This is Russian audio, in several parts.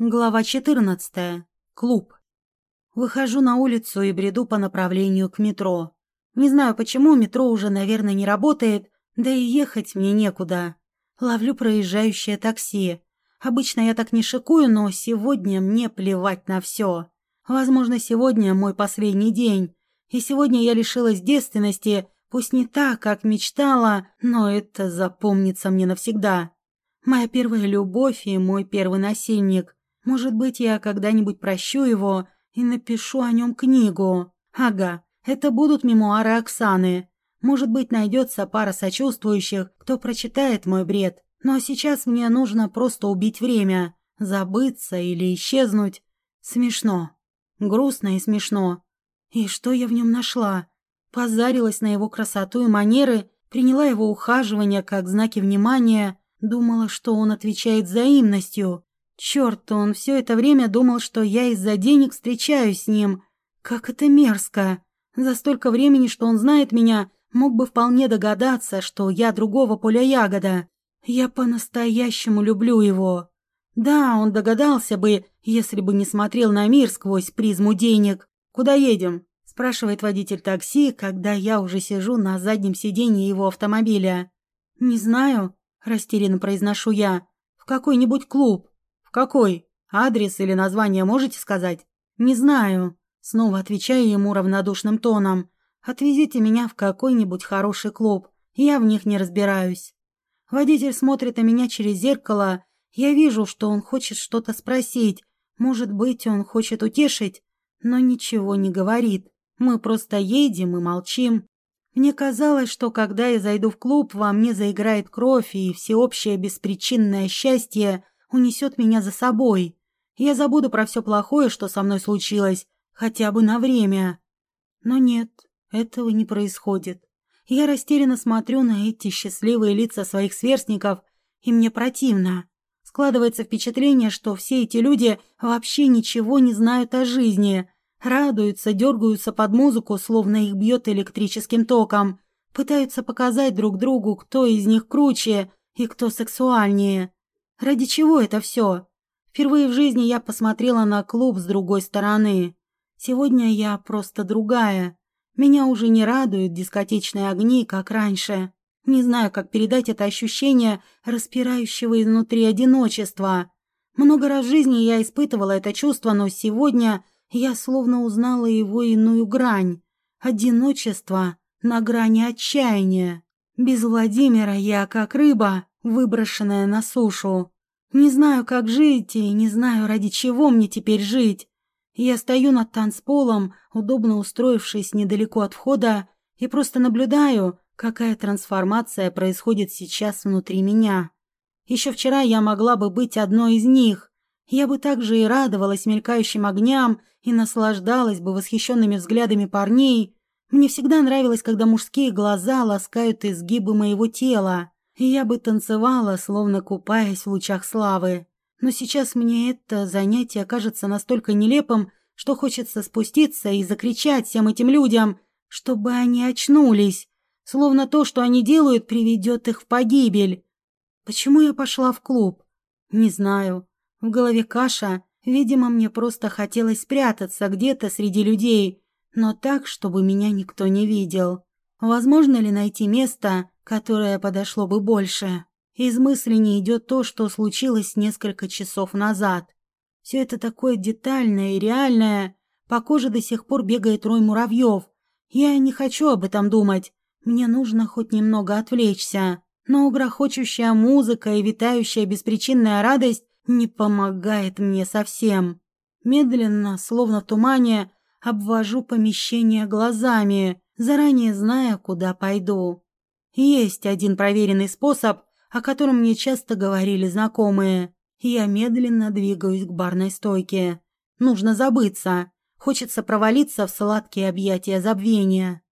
Глава 14. Клуб. Выхожу на улицу и бреду по направлению к метро. Не знаю почему, метро уже, наверное, не работает, да и ехать мне некуда. Ловлю проезжающее такси. Обычно я так не шикую, но сегодня мне плевать на все. Возможно, сегодня мой последний день. И сегодня я лишилась девственности, пусть не так, как мечтала, но это запомнится мне навсегда. Моя первая любовь и мой первый насильник. Может быть, я когда-нибудь прощу его и напишу о нем книгу. Ага, это будут мемуары Оксаны. Может быть, найдется пара сочувствующих, кто прочитает мой бред. Но сейчас мне нужно просто убить время, забыться или исчезнуть. Смешно. Грустно и смешно. И что я в нем нашла? Позарилась на его красоту и манеры, приняла его ухаживание как знаки внимания, думала, что он отвечает взаимностью. Черт, он все это время думал, что я из-за денег встречаюсь с ним. Как это мерзко. За столько времени, что он знает меня, мог бы вполне догадаться, что я другого поля ягода. Я по-настоящему люблю его. Да, он догадался бы, если бы не смотрел на мир сквозь призму денег. «Куда едем?» – спрашивает водитель такси, когда я уже сижу на заднем сиденье его автомобиля. «Не знаю», – растерянно произношу я. «В какой-нибудь клуб». «Какой? Адрес или название можете сказать?» «Не знаю». Снова отвечаю ему равнодушным тоном. «Отвезите меня в какой-нибудь хороший клуб. Я в них не разбираюсь». Водитель смотрит на меня через зеркало. Я вижу, что он хочет что-то спросить. Может быть, он хочет утешить, но ничего не говорит. Мы просто едем и молчим. Мне казалось, что когда я зайду в клуб, во мне заиграет кровь и всеобщее беспричинное счастье унесет меня за собой. Я забуду про все плохое, что со мной случилось, хотя бы на время. Но нет, этого не происходит. Я растерянно смотрю на эти счастливые лица своих сверстников, и мне противно. Складывается впечатление, что все эти люди вообще ничего не знают о жизни. Радуются, дергаются под музыку, словно их бьет электрическим током. Пытаются показать друг другу, кто из них круче и кто сексуальнее. Ради чего это все? Впервые в жизни я посмотрела на клуб с другой стороны. Сегодня я просто другая. Меня уже не радуют дискотечные огни, как раньше. Не знаю, как передать это ощущение распирающего изнутри одиночества. Много раз в жизни я испытывала это чувство, но сегодня я словно узнала его иную грань. Одиночество на грани отчаяния. Без Владимира я как рыба, выброшенная на сушу. Не знаю, как жить, и не знаю, ради чего мне теперь жить. Я стою над танцполом, удобно устроившись недалеко от входа, и просто наблюдаю, какая трансформация происходит сейчас внутри меня. Еще вчера я могла бы быть одной из них. Я бы также и радовалась мелькающим огням и наслаждалась бы восхищенными взглядами парней. Мне всегда нравилось, когда мужские глаза ласкают изгибы моего тела и я бы танцевала, словно купаясь в лучах славы. Но сейчас мне это занятие кажется настолько нелепым, что хочется спуститься и закричать всем этим людям, чтобы они очнулись, словно то, что они делают, приведет их в погибель. Почему я пошла в клуб? Не знаю. В голове каша. Видимо, мне просто хотелось спрятаться где-то среди людей, но так, чтобы меня никто не видел. Возможно ли найти место, которое подошло бы больше. Из мысли не идет то, что случилось несколько часов назад. Все это такое детальное и реальное. По коже до сих пор бегает рой муравьев. Я не хочу об этом думать. Мне нужно хоть немного отвлечься. Но грохочущая музыка и витающая беспричинная радость не помогает мне совсем. Медленно, словно в тумане, обвожу помещение глазами, заранее зная, куда пойду. Есть один проверенный способ, о котором мне часто говорили знакомые. Я медленно двигаюсь к барной стойке. Нужно забыться. Хочется провалиться в сладкие объятия забвения.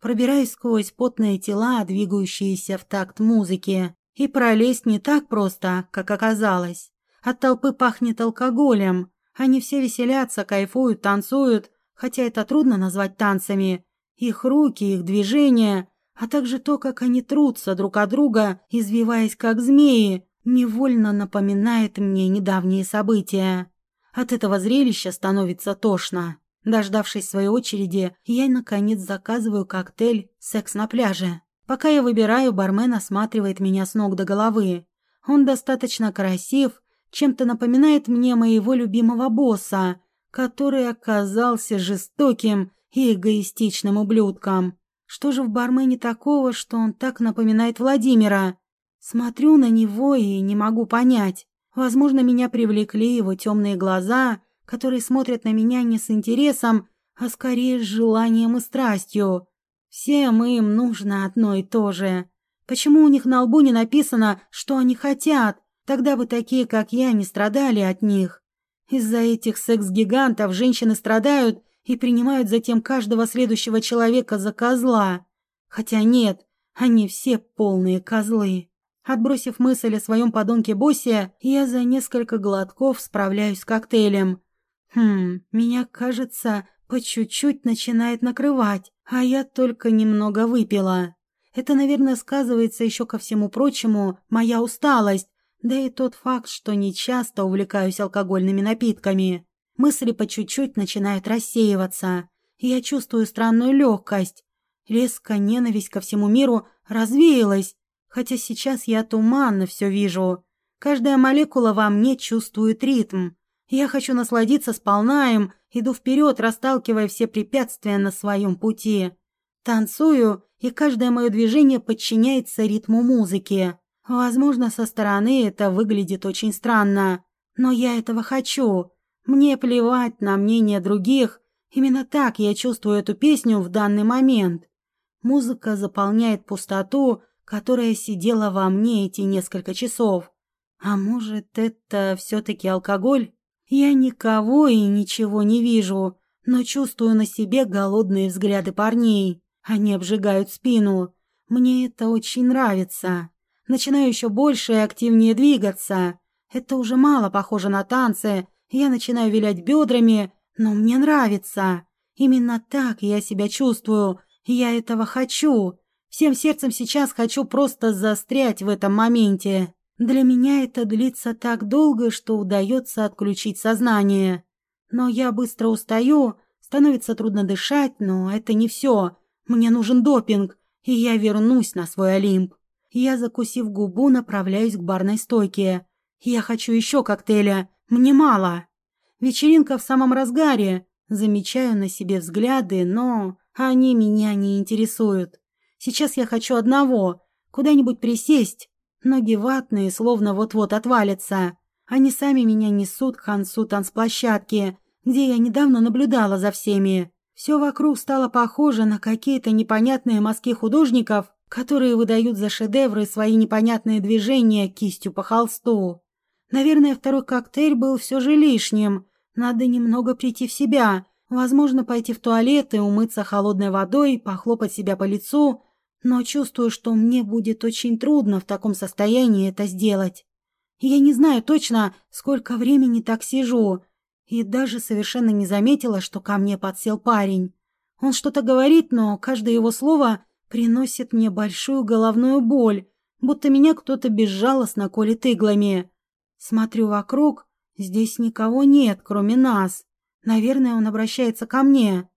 Пробираюсь сквозь потные тела, двигающиеся в такт музыки. И пролезть не так просто, как оказалось. От толпы пахнет алкоголем. Они все веселятся, кайфуют, танцуют, хотя это трудно назвать танцами. Их руки, их движения а также то, как они трутся друг от друга, извиваясь как змеи, невольно напоминает мне недавние события. От этого зрелища становится тошно. Дождавшись своей очереди, я, наконец, заказываю коктейль «Секс на пляже». Пока я выбираю, бармен осматривает меня с ног до головы. Он достаточно красив, чем-то напоминает мне моего любимого босса, который оказался жестоким и эгоистичным ублюдком. Что же в бармене такого, что он так напоминает Владимира? Смотрю на него и не могу понять. Возможно, меня привлекли его темные глаза, которые смотрят на меня не с интересом, а скорее с желанием и страстью. Всем им нужно одно и то же. Почему у них на лбу не написано, что они хотят? Тогда бы такие, как я, не страдали от них. Из-за этих секс-гигантов женщины страдают и принимают затем каждого следующего человека за козла. Хотя нет, они все полные козлы. Отбросив мысль о своем подонке-боссе, я за несколько глотков справляюсь с коктейлем. Хм, меня, кажется, по чуть-чуть начинает накрывать, а я только немного выпила. Это, наверное, сказывается еще ко всему прочему моя усталость, да и тот факт, что не часто увлекаюсь алкогольными напитками. Мысли по чуть-чуть начинают рассеиваться. Я чувствую странную легкость. Резко ненависть ко всему миру развеялась, хотя сейчас я туманно все вижу. Каждая молекула во мне чувствует ритм. Я хочу насладиться сполна им, иду вперед, расталкивая все препятствия на своем пути. Танцую, и каждое мое движение подчиняется ритму музыки. Возможно, со стороны это выглядит очень странно, но я этого хочу. Мне плевать на мнение других. Именно так я чувствую эту песню в данный момент. Музыка заполняет пустоту, которая сидела во мне эти несколько часов. А может, это все-таки алкоголь? Я никого и ничего не вижу, но чувствую на себе голодные взгляды парней. Они обжигают спину. Мне это очень нравится. Начинаю еще больше и активнее двигаться. Это уже мало похоже на танцы, я начинаю вилять бедрами, но мне нравится. Именно так я себя чувствую. Я этого хочу. Всем сердцем сейчас хочу просто застрять в этом моменте. Для меня это длится так долго, что удается отключить сознание. Но я быстро устаю, становится трудно дышать, но это не все. Мне нужен допинг, и я вернусь на свой Олимп. Я, закусив губу, направляюсь к барной стойке. Я хочу еще коктейля. Мне мало. Вечеринка в самом разгаре. Замечаю на себе взгляды, но они меня не интересуют. Сейчас я хочу одного — куда-нибудь присесть. Ноги ватные, словно вот-вот отвалятся. Они сами меня несут к концу танцплощадки, где я недавно наблюдала за всеми. Все вокруг стало похоже на какие-то непонятные мазки художников, которые выдают за шедевры свои непонятные движения кистью по холсту. Наверное, второй коктейль был все же лишним. Надо немного прийти в себя, возможно, пойти в туалет и умыться холодной водой, похлопать себя по лицу, но чувствую, что мне будет очень трудно в таком состоянии это сделать. Я не знаю точно, сколько времени так сижу, и даже совершенно не заметила, что ко мне подсел парень. Он что-то говорит, но каждое его слово приносит мне большую головную боль, будто меня кто-то безжалостно колет иглами. Смотрю вокруг, здесь никого нет, кроме нас. Наверное, он обращается ко мне.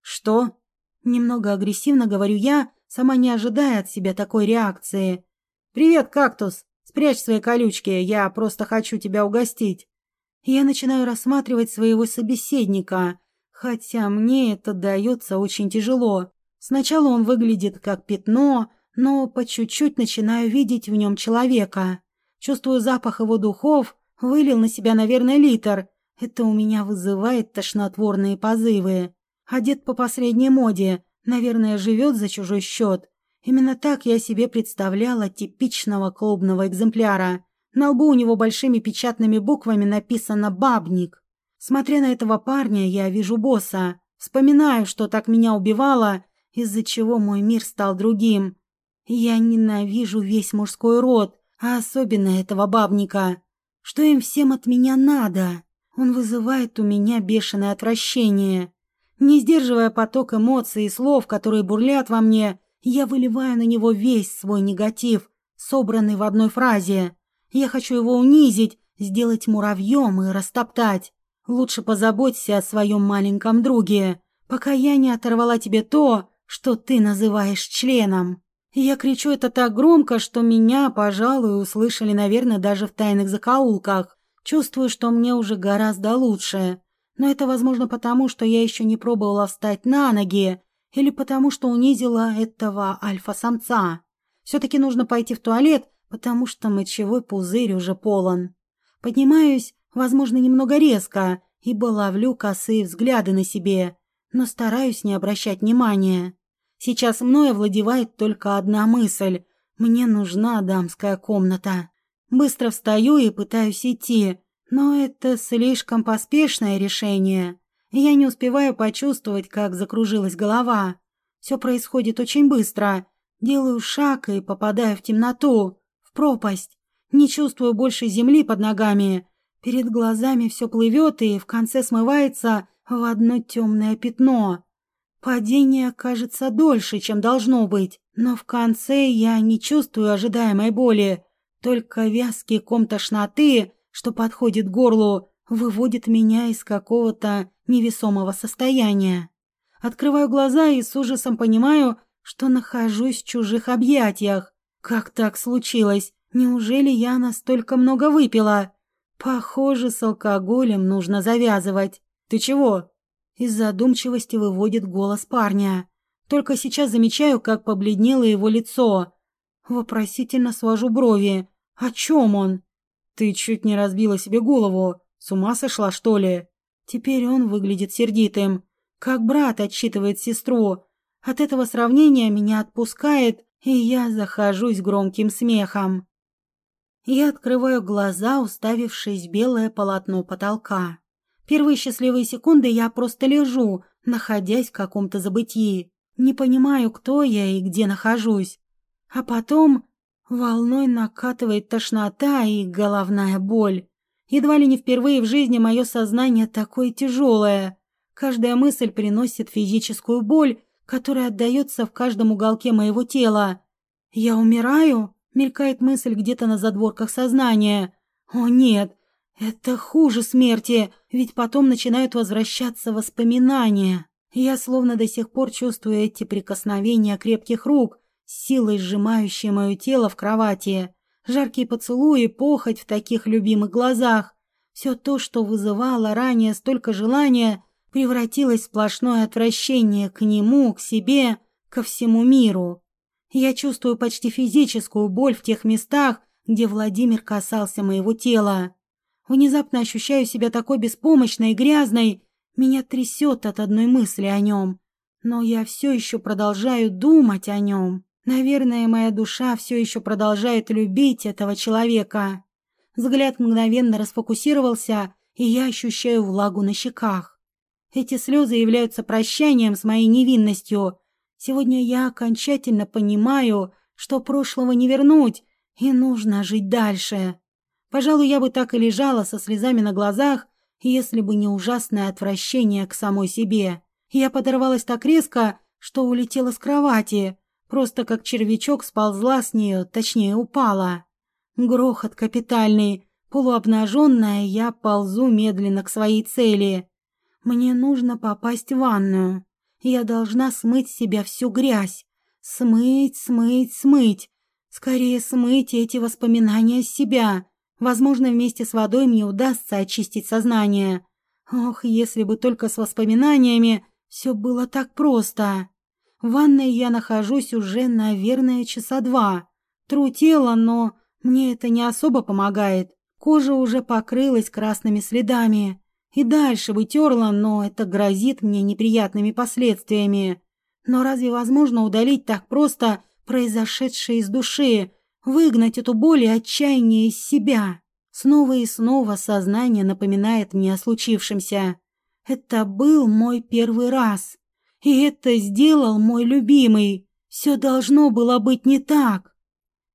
Что? Немного агрессивно говорю я, сама не ожидая от себя такой реакции. Привет, кактус. Спрячь свои колючки, я просто хочу тебя угостить. Я начинаю рассматривать своего собеседника, хотя мне это дается очень тяжело. Сначала он выглядит как пятно, но по чуть-чуть начинаю видеть в нем человека. Чувствую запах его духов, вылил на себя, наверное, литр. Это у меня вызывает тошнотворные позывы. Одет по последней моде, наверное, живет за чужой счет. Именно так я себе представляла типичного клубного экземпляра. На лбу у него большими печатными буквами написано «Бабник». Смотря на этого парня, я вижу босса. Вспоминаю, что так меня убивало, из-за чего мой мир стал другим. Я ненавижу весь мужской род, а особенно этого бабника. Что им всем от меня надо? Он вызывает у меня бешеное отвращение. Не сдерживая поток эмоций и слов, которые бурлят во мне, я выливаю на него весь свой негатив, собранный в одной фразе. Я хочу его унизить, сделать муравьем и растоптать. Лучше позаботься о своем маленьком друге, пока я не оторвала тебе то, что ты называешь членом. Я кричу это так громко, что меня, пожалуй, услышали, наверное, даже в тайных закоулках. Чувствую, что мне уже гораздо лучше. Но это, возможно, потому, что я еще не пробовала встать на ноги, или потому, что унизила этого альфа-самца. Все-таки нужно пойти в туалет, потому что мочевой пузырь уже полон. Поднимаюсь, возможно, немного резко, ибо ловлю косые взгляды на себе, но стараюсь не обращать внимания. Сейчас мною овладевает только одна мысль. Мне нужна дамская комната. Быстро встаю и пытаюсь идти, но это слишком поспешное решение. Я не успеваю почувствовать, как закружилась голова. Все происходит очень быстро. Делаю шаг и попадаю в темноту, в пропасть. Не чувствую больше земли под ногами. Перед глазами все плывет и в конце смывается в одно темное пятно. Падение кажется дольше, чем должно быть, но в конце я не чувствую ожидаемой боли. Только вязкий ком тошноты, что подходит к горлу, выводит меня из какого-то невесомого состояния. Открываю глаза и с ужасом понимаю, что нахожусь в чужих объятиях. Как так случилось? Неужели я настолько много выпила? Похоже, с алкоголем нужно завязывать. Ты чего? Из задумчивости выводит голос парня. Только сейчас замечаю, как побледнело его лицо. Вопросительно свожу брови. О чем он? Ты чуть не разбила себе голову. С ума сошла, что ли? Теперь он выглядит сердитым. Как брат отчитывает сестру. От этого сравнения меня отпускает, и я захожусь громким смехом. Я открываю глаза, уставившись в белое полотно потолка. Первые счастливые секунды я просто лежу, находясь в каком-то забытии. Не понимаю, кто я и где нахожусь. А потом волной накатывает тошнота и головная боль. Едва ли не впервые в жизни мое сознание такое тяжелое. Каждая мысль приносит физическую боль, которая отдается в каждом уголке моего тела. «Я умираю?» — мелькает мысль где-то на задворках сознания. «О нет, это хуже смерти, ведь потом начинают возвращаться воспоминания. Я словно до сих пор чувствую эти прикосновения крепких рук, силой сжимающие мое тело в кровати жаркие поцелуи, похоть в таких любимых глазах. Все то, что вызывало ранее столько желания, превратилось в сплошное отвращение к нему, к себе, ко всему миру. Я чувствую почти физическую боль в тех местах, где Владимир касался моего тела. Внезапно ощущаю себя такой беспомощной и грязной, меня трясет от одной мысли о нем. Но я все еще продолжаю думать о нем. Наверное, моя душа все еще продолжает любить этого человека. Взгляд мгновенно расфокусировался, и я ощущаю влагу на щеках. Эти слезы являются прощанием с моей невинностью. Сегодня я окончательно понимаю, что прошлого не вернуть, и нужно жить дальше. Пожалуй, я бы так и лежала со слезами на глазах, если бы не ужасное отвращение к самой себе. Я подорвалась так резко, что улетела с кровати, Просто как червячок сползла с нее, точнее упала. Грохот капитальный. Полуобнаженная, я ползу медленно к своей цели. Мне нужно попасть в ванную. Я должна смыть с себя всю грязь. Смыть, смыть, смыть. Скорее смыть эти воспоминания с себя. Возможно, вместе с водой мне удастся очистить сознание. Ох, если бы только с воспоминаниями все было так просто. В ванной я нахожусь уже, наверное, часа два. Тру тело, но мне это не особо помогает. Кожа уже покрылась красными следами. И дальше бы терла, но это грозит мне неприятными последствиями. Но разве возможно удалить так просто произошедшее из души, выгнать эту боль и отчаяние из себя? Снова и снова сознание напоминает мне о случившемся. Это был мой первый раз. И это сделал мой любимый. Все должно было быть не так.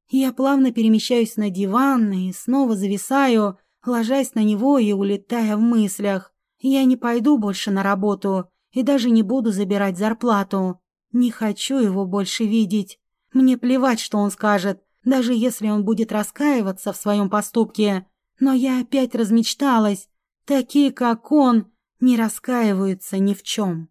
Я плавно перемещаюсь на диван и снова зависаю, ложась на него и улетая в мыслях. Я не пойду больше на работу и даже не буду забирать зарплату. Не хочу его больше видеть. Мне плевать, что он скажет. Даже если он будет раскаиваться в своем поступке. Но я опять размечталась. Такие, как он, не раскаиваются ни в чем.